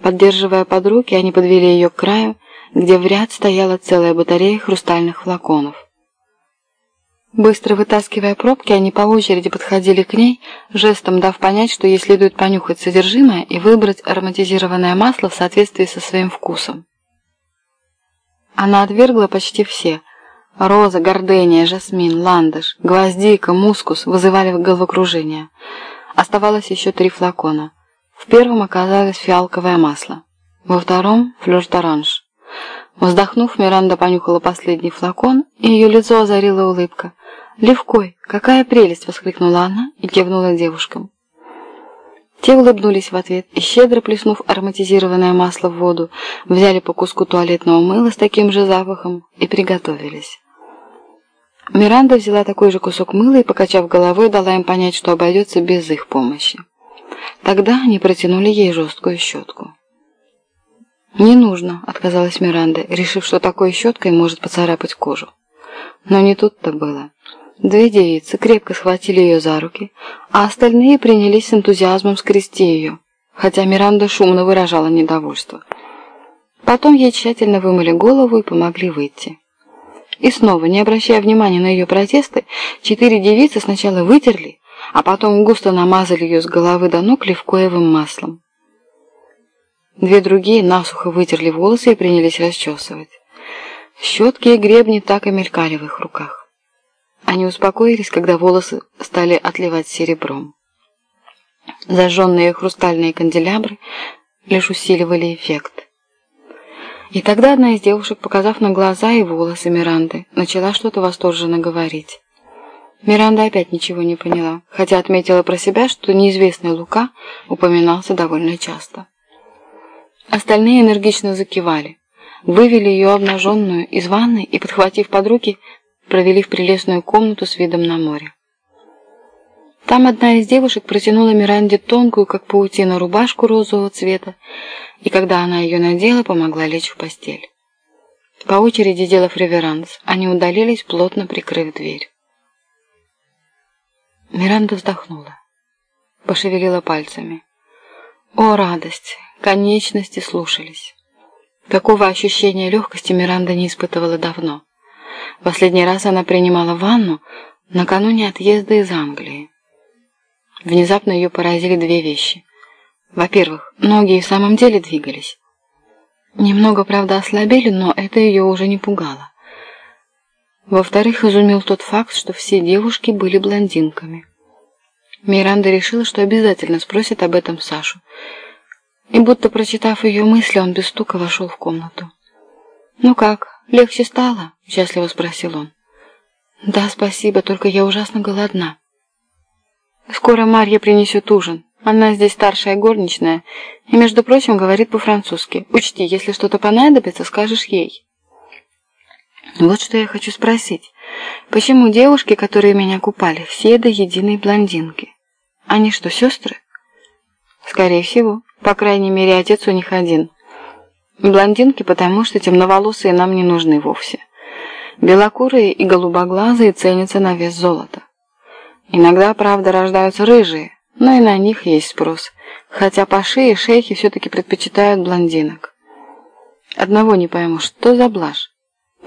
Поддерживая под руки, они подвели ее к краю, где в ряд стояла целая батарея хрустальных флаконов. Быстро вытаскивая пробки, они по очереди подходили к ней, жестом дав понять, что ей следует понюхать содержимое и выбрать ароматизированное масло в соответствии со своим вкусом. Она отвергла почти все. Роза, гордения, жасмин, ландыш, гвоздика, мускус вызывали головокружение. Оставалось еще три флакона. В первом оказалось фиалковое масло, во втором – флёр-д'оранж. Вздохнув, Миранда понюхала последний флакон, и ее лицо озарила улыбка. «Левкой, какая прелесть!» – воскликнула она и кивнула девушкам. Те улыбнулись в ответ и, щедро плеснув ароматизированное масло в воду, взяли по куску туалетного мыла с таким же запахом и приготовились. Миранда взяла такой же кусок мыла и, покачав головой, дала им понять, что обойдется без их помощи. Тогда они протянули ей жесткую щетку. «Не нужно», — отказалась Миранда, решив, что такой щеткой может поцарапать кожу. Но не тут-то было. Две девицы крепко схватили ее за руки, а остальные принялись с энтузиазмом скрести ее, хотя Миранда шумно выражала недовольство. Потом ей тщательно вымыли голову и помогли выйти. И снова, не обращая внимания на ее протесты, четыре девицы сначала вытерли, а потом густо намазали ее с головы до ног левкоевым маслом. Две другие насухо вытерли волосы и принялись расчесывать. Щетки и гребни так и мелькали в их руках. Они успокоились, когда волосы стали отливать серебром. Зажженные хрустальные канделябры лишь усиливали эффект. И тогда одна из девушек, показав на глаза и волосы Миранды, начала что-то восторженно говорить. Миранда опять ничего не поняла, хотя отметила про себя, что неизвестный Лука упоминался довольно часто. Остальные энергично закивали, вывели ее обнаженную из ванны и, подхватив под руки, провели в прелестную комнату с видом на море. Там одна из девушек протянула Миранде тонкую, как паутина, рубашку розового цвета, и когда она ее надела, помогла лечь в постель. По очереди, делав реверанс, они удалились, плотно прикрыв дверь. Миранда вздохнула, пошевелила пальцами. О, радость! Конечности слушались. Такого ощущения легкости Миранда не испытывала давно. Последний раз она принимала ванну накануне отъезда из Англии. Внезапно ее поразили две вещи. Во-первых, ноги и в самом деле двигались. Немного, правда, ослабели, но это ее уже не пугало. Во-вторых, изумил тот факт, что все девушки были блондинками. Миранда решила, что обязательно спросит об этом Сашу. И будто прочитав ее мысли, он без стука вошел в комнату. «Ну как, легче стало?» – счастливо спросил он. «Да, спасибо, только я ужасно голодна». «Скоро Марья принесет ужин. Она здесь старшая горничная и, между прочим, говорит по-французски. Учти, если что-то понадобится, скажешь ей». Вот что я хочу спросить. Почему девушки, которые меня купали, все до единой блондинки? Они что, сестры? Скорее всего. По крайней мере, отец у них один. Блондинки, потому что темноволосые нам не нужны вовсе. Белокурые и голубоглазые ценятся на вес золота. Иногда, правда, рождаются рыжие, но и на них есть спрос. Хотя паши и шейхи все-таки предпочитают блондинок. Одного не пойму, что за блажь?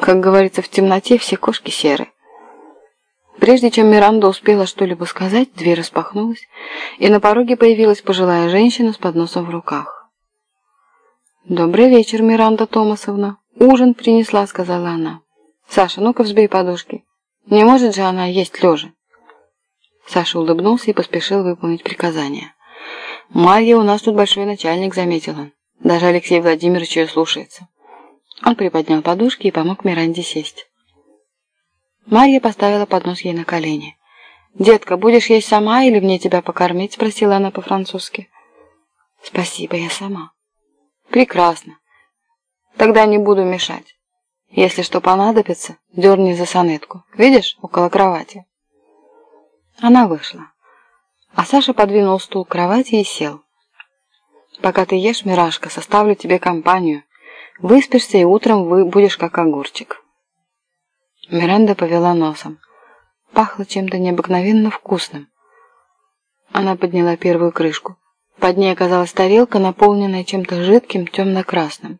Как говорится, в темноте все кошки серы. Прежде чем Миранда успела что-либо сказать, дверь распахнулась, и на пороге появилась пожилая женщина с подносом в руках. «Добрый вечер, Миранда Томасовна. Ужин принесла», — сказала она. «Саша, ну-ка взбей подушки. Не может же она есть лежа». Саша улыбнулся и поспешил выполнить приказание. «Марья у нас тут большой начальник», — заметил он. «Даже Алексей Владимирович ее слушается». Он приподнял подушки и помог Миранде сесть. Марья поставила поднос ей на колени. «Детка, будешь есть сама или мне тебя покормить?» – спросила она по-французски. «Спасибо, я сама». «Прекрасно. Тогда не буду мешать. Если что понадобится, дерни за сонетку. Видишь, около кровати». Она вышла. А Саша подвинул стул к кровати и сел. «Пока ты ешь, Мирашка, составлю тебе компанию. Выспишься, и утром вы будешь как огурчик». Миранда повела носом. Пахло чем-то необыкновенно вкусным. Она подняла первую крышку. Под ней оказалась тарелка, наполненная чем-то жидким, темно-красным.